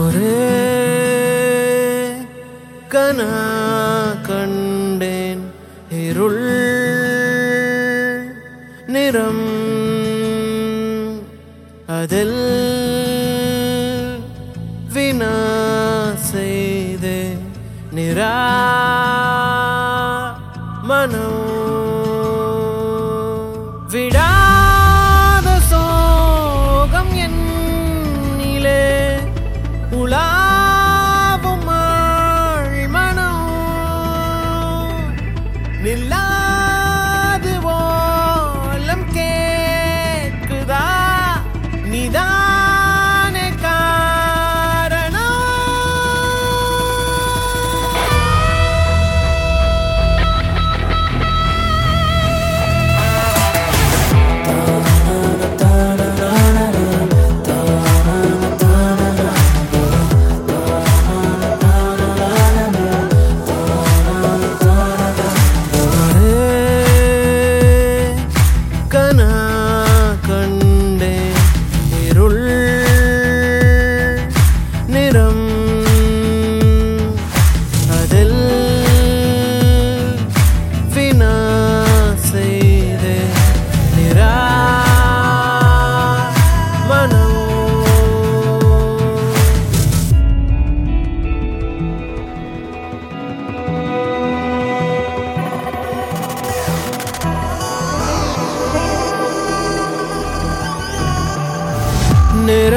ഒരേ കന കണ്ടേൻ ഇരുൾ മനോ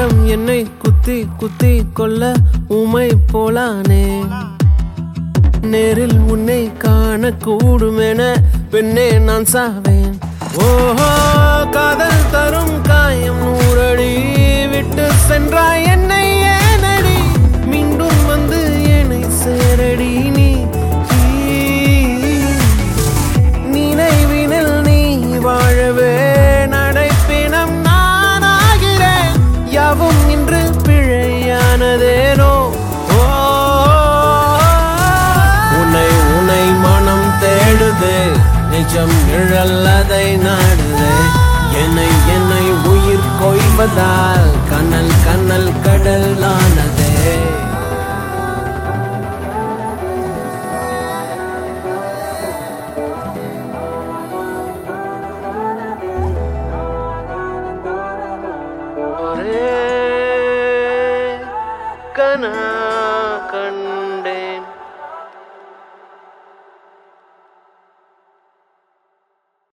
நேரம் என்னை குத்தி குத்தி கொள்ள உமை போலானே. நேரில் உன்னை காண கூடுமென பெண்ணே நான் சாவேன். ஓஹோ காதல் தரும் காயம் கொஞ்சம் நிழல் அதை நாடுதே. என்னை என்னை உயிர் கொய்வதால் கண்ணல் கண்ணல் கடல் ஆனதே கனா